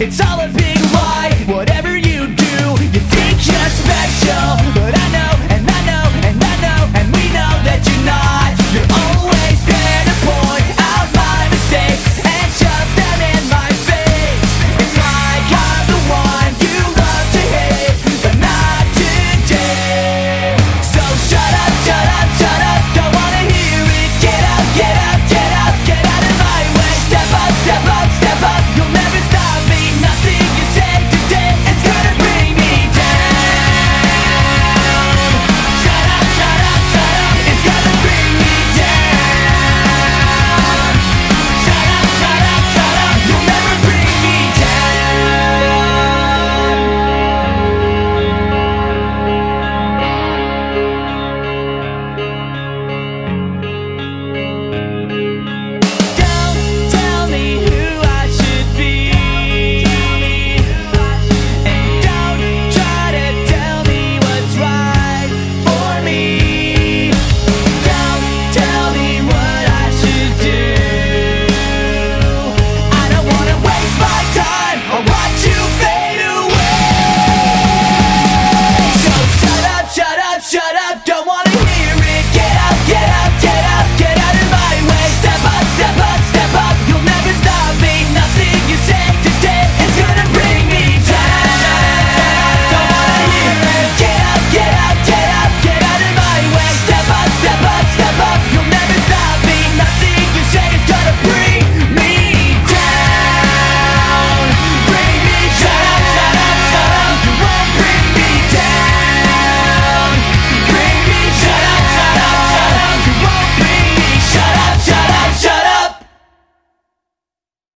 It's all a